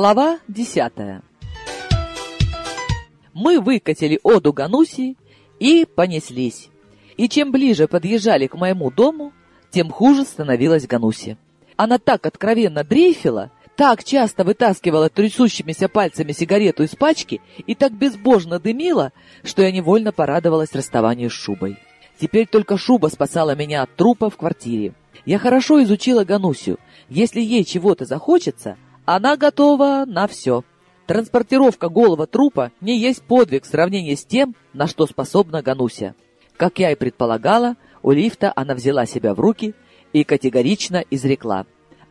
Глава десятая. Мы выкатили Оду Гануси и понеслись. И чем ближе подъезжали к моему дому, тем хуже становилась Гануси. Она так откровенно дрейфила, так часто вытаскивала трясущимися пальцами сигарету из пачки и так безбожно дымила, что я невольно порадовалась расставанию с шубой. Теперь только шуба спасала меня от трупа в квартире. Я хорошо изучила Ганусю. Если ей чего-то захочется, она готова на все. Транспортировка голого трупа не есть подвиг в сравнении с тем, на что способна Гануся. Как я и предполагала, у лифта она взяла себя в руки и категорично изрекла.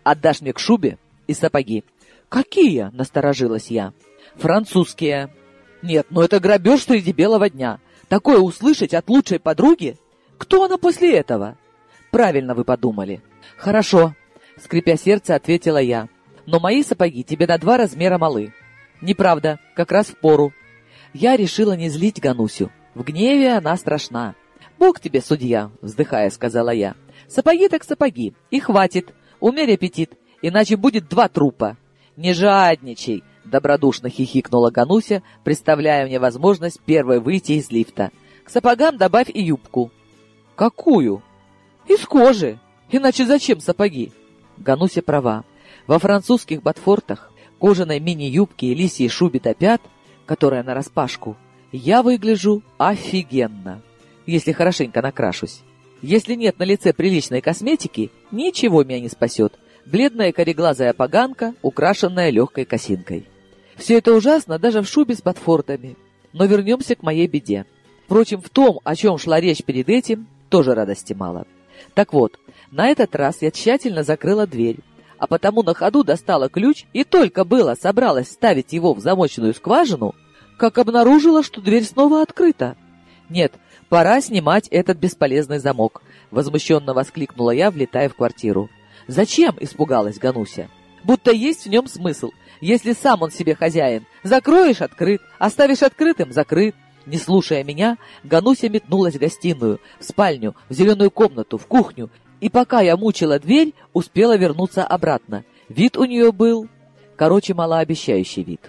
«Отдашь мне к шубе и сапоги». «Какие?» — насторожилась я. «Французские». «Нет, ну это грабеж среди белого дня. Такое услышать от лучшей подруги? Кто она после этого?» «Правильно вы подумали». «Хорошо», — скрипя сердце, ответила я. «Но мои сапоги тебе на два размера малы». «Неправда, как раз в пору». Я решила не злить Ганусю. В гневе она страшна. «Бог тебе, судья!» — вздыхая, сказала я. «Сапоги так сапоги, и хватит. Умерь аппетит, иначе будет два трупа». «Не жадничай!» — добродушно хихикнула Гануся, представляя мне возможность первой выйти из лифта. «К сапогам добавь и юбку». «Какую?» «Из кожи. Иначе зачем сапоги?» Гануся права. Во французских ботфортах, кожаной мини-юбке и лисьей шубе до пят, которая нараспашку, я выгляжу офигенно, если хорошенько накрашусь. Если нет на лице приличной косметики, ничего меня не спасет. Бледная кореглазая поганка, украшенная легкой косинкой. Все это ужасно даже в шубе с ботфортами. Но вернемся к моей беде. Впрочем, в том, о чем шла речь перед этим, тоже радости мало. Так вот, на этот раз я тщательно закрыла дверь, а потому на ходу достала ключ и только было собралась ставить его в замоченную скважину, как обнаружила, что дверь снова открыта. «Нет, пора снимать этот бесполезный замок», — возмущенно воскликнула я, влетая в квартиру. «Зачем?» — испугалась Гануся. «Будто есть в нем смысл. Если сам он себе хозяин, закроешь — открыт, оставишь открытым — закрыт». Не слушая меня, Гануся метнулась в гостиную, в спальню, в зеленую комнату, в кухню, и пока я мучила дверь, успела вернуться обратно. Вид у нее был... Короче, малообещающий вид.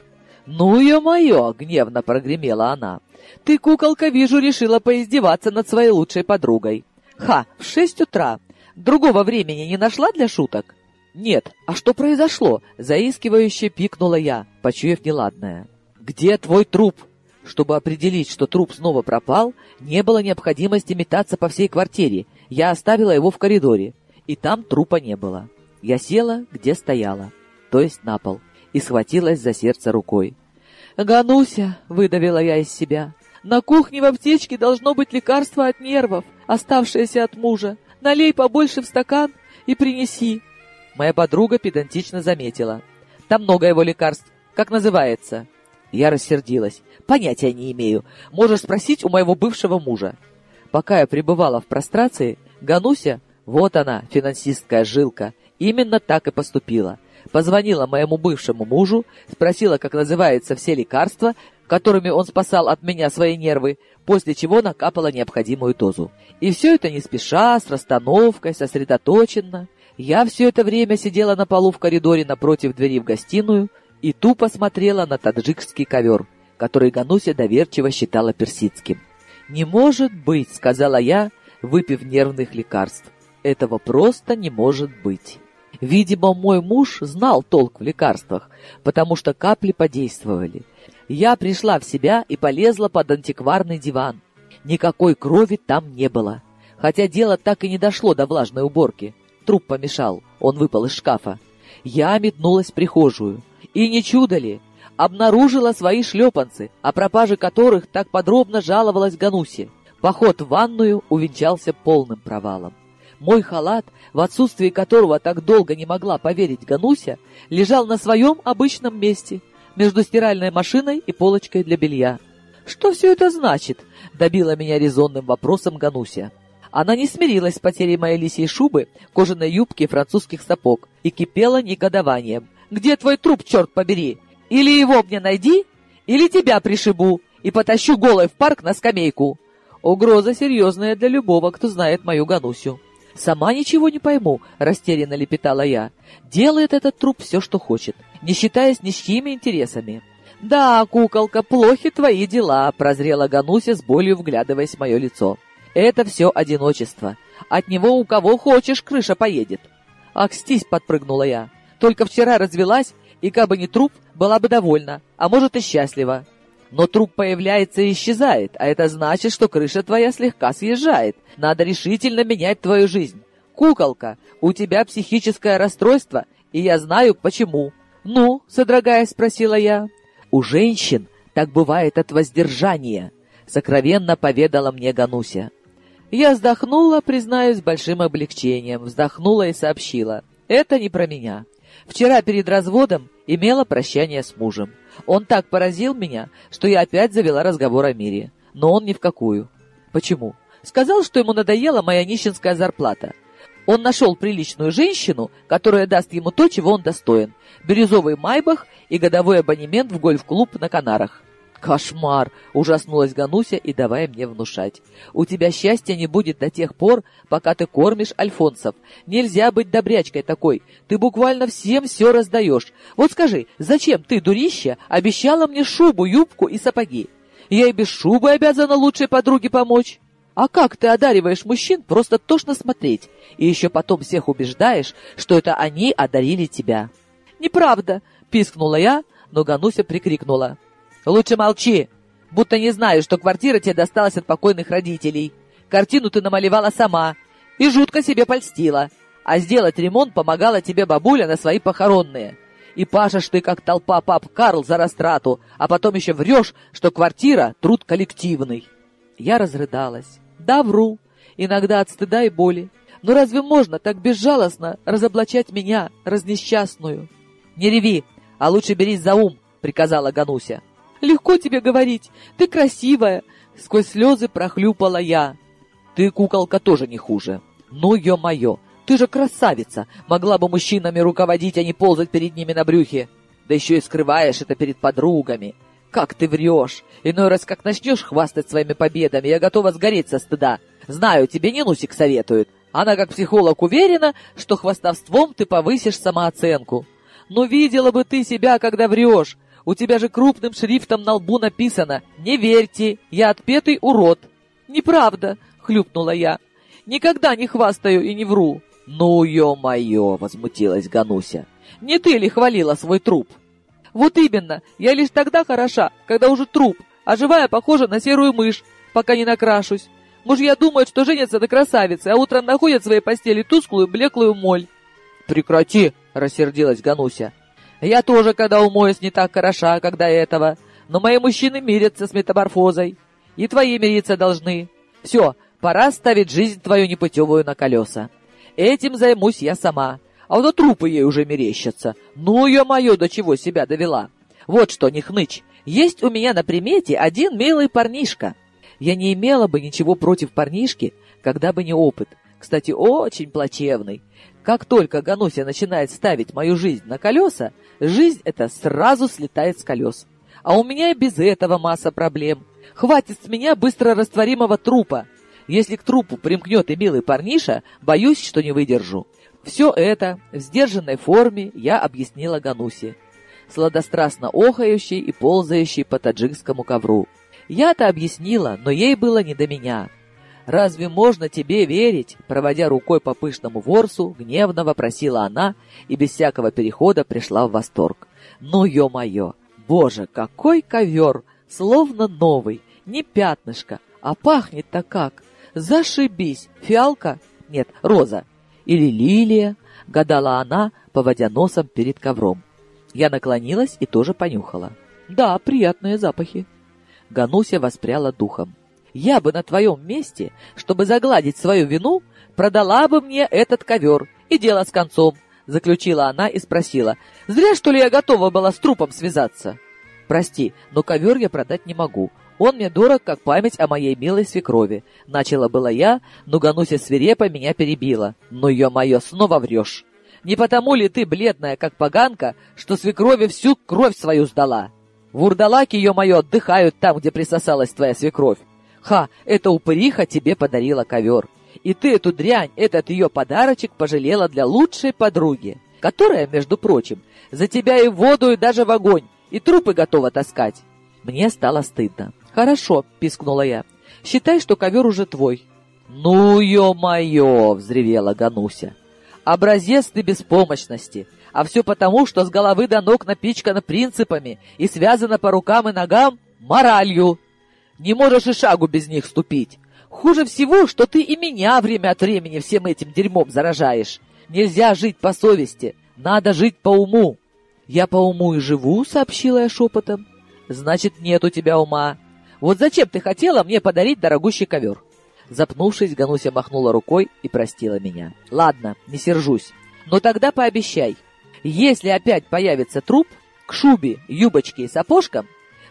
«Ну, ё-моё!» — гневно прогремела она. «Ты, куколка, вижу, решила поиздеваться над своей лучшей подругой. Ха, в шесть утра. Другого времени не нашла для шуток?» «Нет, а что произошло?» — заискивающе пикнула я, почуяв неладное. «Где твой труп?» Чтобы определить, что труп снова пропал, не было необходимости метаться по всей квартире. Я оставила его в коридоре, и там трупа не было. Я села, где стояла, то есть на пол и схватилась за сердце рукой. «Гануся!» — выдавила я из себя. «На кухне в аптечке должно быть лекарство от нервов, оставшееся от мужа. Налей побольше в стакан и принеси». Моя подруга педантично заметила. «Там много его лекарств. Как называется?» Я рассердилась. «Понятия не имею. Можешь спросить у моего бывшего мужа». Пока я пребывала в прострации, Гануся, вот она, финансистская жилка, именно так и поступила — Позвонила моему бывшему мужу, спросила, как называются все лекарства, которыми он спасал от меня свои нервы, после чего накапала необходимую дозу. И все это не спеша, с расстановкой, сосредоточенно. Я все это время сидела на полу в коридоре напротив двери в гостиную и тупо смотрела на таджикский ковер, который Гануся доверчиво считала персидским. «Не может быть», — сказала я, выпив нервных лекарств. «Этого просто не может быть». Видимо, мой муж знал толк в лекарствах, потому что капли подействовали. Я пришла в себя и полезла под антикварный диван. Никакой крови там не было. Хотя дело так и не дошло до влажной уборки. Труп помешал, он выпал из шкафа. Я метнулась в прихожую. И не чудо ли? Обнаружила свои шлепанцы, о пропаже которых так подробно жаловалась Гануси. Поход в ванную увенчался полным провалом. Мой халат, в отсутствии которого так долго не могла поверить Гануся, лежал на своем обычном месте, между стиральной машиной и полочкой для белья. «Что все это значит?» — добила меня резонным вопросом Гануся. Она не смирилась с потерей моей лисьей шубы, кожаной юбки и французских сапог и кипела негодованием. «Где твой труп, черт побери? Или его мне найди, или тебя пришибу и потащу голой в парк на скамейку». Угроза серьезная для любого, кто знает мою Ганусю. «Сама ничего не пойму», — растерянно лепетала я. «Делает этот труп все, что хочет, не считаясь ни с чьими интересами». «Да, куколка, плохи твои дела», — прозрела Гануся с болью, вглядываясь в мое лицо. «Это все одиночество. От него у кого хочешь крыша поедет». «Ах, стись!» — подпрыгнула я. «Только вчера развелась, и как бы не труп, была бы довольна, а может и счастлива. Но труп появляется и исчезает, а это значит, что крыша твоя слегка съезжает. Надо решительно менять твою жизнь. Куколка, у тебя психическое расстройство, и я знаю почему. Ну, содрогаясь, спросила я. У женщин так бывает от воздержания, сокровенно поведала мне Гануся. Я вздохнула, признаюсь, большим облегчением, вздохнула и сообщила. Это не про меня. Вчера перед разводом имела прощание с мужем. Он так поразил меня, что я опять завела разговор о мире. Но он ни в какую. Почему? Сказал, что ему надоела моя нищенская зарплата. Он нашел приличную женщину, которая даст ему то, чего он достоин. Бирюзовый майбах и годовой абонемент в гольф-клуб на Канарах. «Кошмар!» — ужаснулась Гануся и давай мне внушать. «У тебя счастья не будет до тех пор, пока ты кормишь альфонсов. Нельзя быть добрячкой такой. Ты буквально всем все раздаешь. Вот скажи, зачем ты, дурища, обещала мне шубу, юбку и сапоги? Я и без шубы обязана лучшей подруге помочь». А как ты одариваешь мужчин, просто тошно смотреть. И еще потом всех убеждаешь, что это они одарили тебя. «Неправда!» — пискнула я, но Гануся прикрикнула. Лучше молчи, будто не знаешь, что квартира тебе досталась от покойных родителей. Картину ты намалевала сама и жутко себе польстила. А сделать ремонт помогала тебе бабуля на свои похоронные. И пашешь ты, как толпа пап Карл за растрату, а потом еще врешь, что квартира — труд коллективный. Я разрыдалась. Да, вру. Иногда от стыда и боли. Но разве можно так безжалостно разоблачать меня, разнесчастную? «Не реви, а лучше берись за ум», — приказала Гануся. Легко тебе говорить. Ты красивая. Сквозь слезы прохлюпала я. Ты, куколка, тоже не хуже. Ну, ё-моё, ты же красавица. Могла бы мужчинами руководить, а не ползать перед ними на брюхе. Да еще и скрываешь это перед подругами. Как ты врешь. Иной раз, как начнешь хвастать своими победами, я готова сгореть со стыда. Знаю, тебе не Нусик советует. Она, как психолог, уверена, что хвастовством ты повысишь самооценку. Но видела бы ты себя, когда врешь. У тебя же крупным шрифтом на лбу написано «Не верьте, я отпетый урод». «Неправда», — хлюпнула я. «Никогда не хвастаю и не вру». «Ну, ё-моё!» — возмутилась Гануся. «Не ты ли хвалила свой труп?» «Вот именно, я лишь тогда хороша, когда уже труп, а живая похожа на серую мышь, пока не накрашусь. Мужья думают, что женятся на красавице, а утром находят в своей постели тусклую блеклую моль». «Прекрати!» — рассердилась Гануся. Я тоже, когда умоюсь, не так хороша, как до этого. Но мои мужчины мирятся с метаморфозой. И твои мириться должны. Все, пора ставить жизнь твою непутевую на колеса. Этим займусь я сама. А вот трупы ей уже мерещатся. Ну, мое, до чего себя довела. Вот что, не хнычь. Есть у меня на примете один милый парнишка. Я не имела бы ничего против парнишки, когда бы не опыт. Кстати, очень плачевный. Как только Гануся начинает ставить мою жизнь на колеса, жизнь эта сразу слетает с колес. А у меня и без этого масса проблем. Хватит с меня быстро растворимого трупа. Если к трупу примкнет и милый парниша, боюсь, что не выдержу. Все это в сдержанной форме я объяснила Ганусе, сладострастно охающей и ползающей по таджикскому ковру. Я-то объяснила, но ей было не до меня. «Разве можно тебе верить?» Проводя рукой по пышному ворсу, гневно вопросила она и без всякого перехода пришла в восторг. «Ну, ё-моё! Боже, какой ковер! Словно новый, не пятнышко, а пахнет-то как! Зашибись! Фиалка? Нет, роза. Или лилия?» — гадала она, поводя носом перед ковром. Я наклонилась и тоже понюхала. «Да, приятные запахи». Гануся воспряла духом. Я бы на твоем месте, чтобы загладить свою вину, продала бы мне этот ковер, и дело с концом, — заключила она и спросила. Зря, что ли, я готова была с трупом связаться? Прости, но ковер я продать не могу. Он мне дорог, как память о моей милой свекрови. Начала была я, но Гануся свирепо меня перебила. Ну, ё-моё, снова врешь. Не потому ли ты, бледная, как поганка, что свекрови всю кровь свою сдала? Вурдалаки, ё-моё, отдыхают там, где присосалась твоя свекровь. Ха, эта упыриха тебе подарила ковер. И ты эту дрянь, этот ее подарочек пожалела для лучшей подруги, которая, между прочим, за тебя и в воду, и даже в огонь, и трупы готова таскать. Мне стало стыдно. «Хорошо», — пискнула я. «Считай, что ковер уже твой». «Ну, ё-моё!» — взревела Гануся. «Образец ты беспомощности, а все потому, что с головы до ног напичкано принципами и связано по рукам и ногам моралью. Не можешь и шагу без них ступить. Хуже всего, что ты и меня время от времени всем этим дерьмом заражаешь. Нельзя жить по совести, надо жить по уму». «Я по уму и живу», — сообщила я шепотом. «Значит, нет у тебя ума. Вот зачем ты хотела мне подарить дорогущий ковер?» Запнувшись, Гануся махнула рукой и простила меня. «Ладно, не сержусь. Но тогда пообещай, если опять появится труп, к шубе, юбочке и сапожкам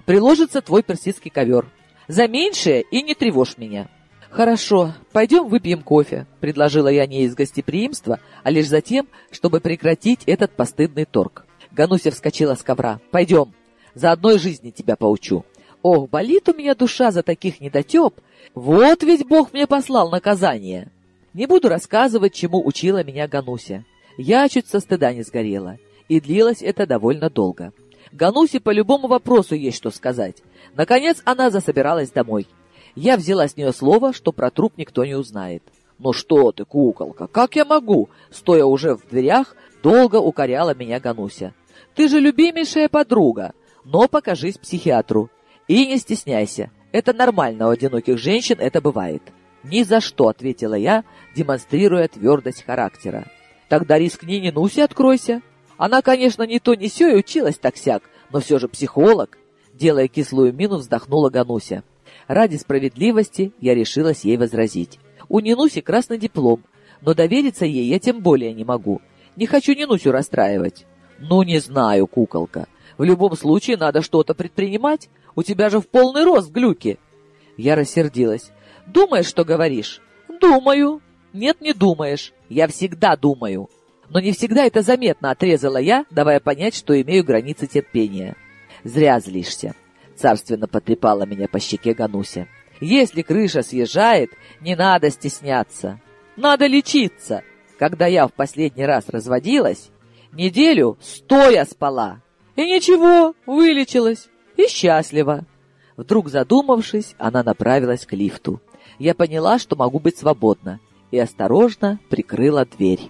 приложится твой персидский ковер. За меньшее и не тревожь меня». «Хорошо, пойдем выпьем кофе», — предложила я не из гостеприимства, а лишь за тем, чтобы прекратить этот постыдный торг. Гануся вскочила с ковра. «Пойдем, за одной жизни тебя поучу». Ох, болит у меня душа за таких недотеп. Вот ведь Бог мне послал наказание. Не буду рассказывать, чему учила меня Гануся. Я чуть со стыда не сгорела. И длилось это довольно долго. Ганусе по любому вопросу есть что сказать. Наконец она засобиралась домой. Я взяла с нее слово, что про труп никто не узнает. «Ну что ты, куколка, как я могу?» Стоя уже в дверях, долго укоряла меня Гануся. Ты же любимейшая подруга, но покажись психиатру. И не стесняйся, это нормально, у одиноких женщин это бывает. Ни за что, ответила я, демонстрируя твердость характера. Тогда рискни не Нусе откройся. Она, конечно, не то не сё и училась так-сяк, но все же психолог. Делая кислую мину, вздохнула Гануся. Ради справедливости я решилась ей возразить. У Нинуси красный диплом, но довериться ей я тем более не могу. Не хочу Нинусю расстраивать. «Ну, не знаю, куколка. В любом случае надо что-то предпринимать. У тебя же в полный рост глюки». Я рассердилась. «Думаешь, что говоришь?» «Думаю». «Нет, не думаешь. Я всегда думаю». Но не всегда это заметно, отрезала я, давая понять, что имею границы терпения. «Зря злишься», — царственно потрепала меня по щеке Гануся. «Если крыша съезжает, не надо стесняться. Надо лечиться. Когда я в последний раз разводилась, Неделю стоя спала. И ничего, вылечилась. И счастлива. Вдруг задумавшись, она направилась к лифту. Я поняла, что могу быть свободна, и осторожно прикрыла дверь.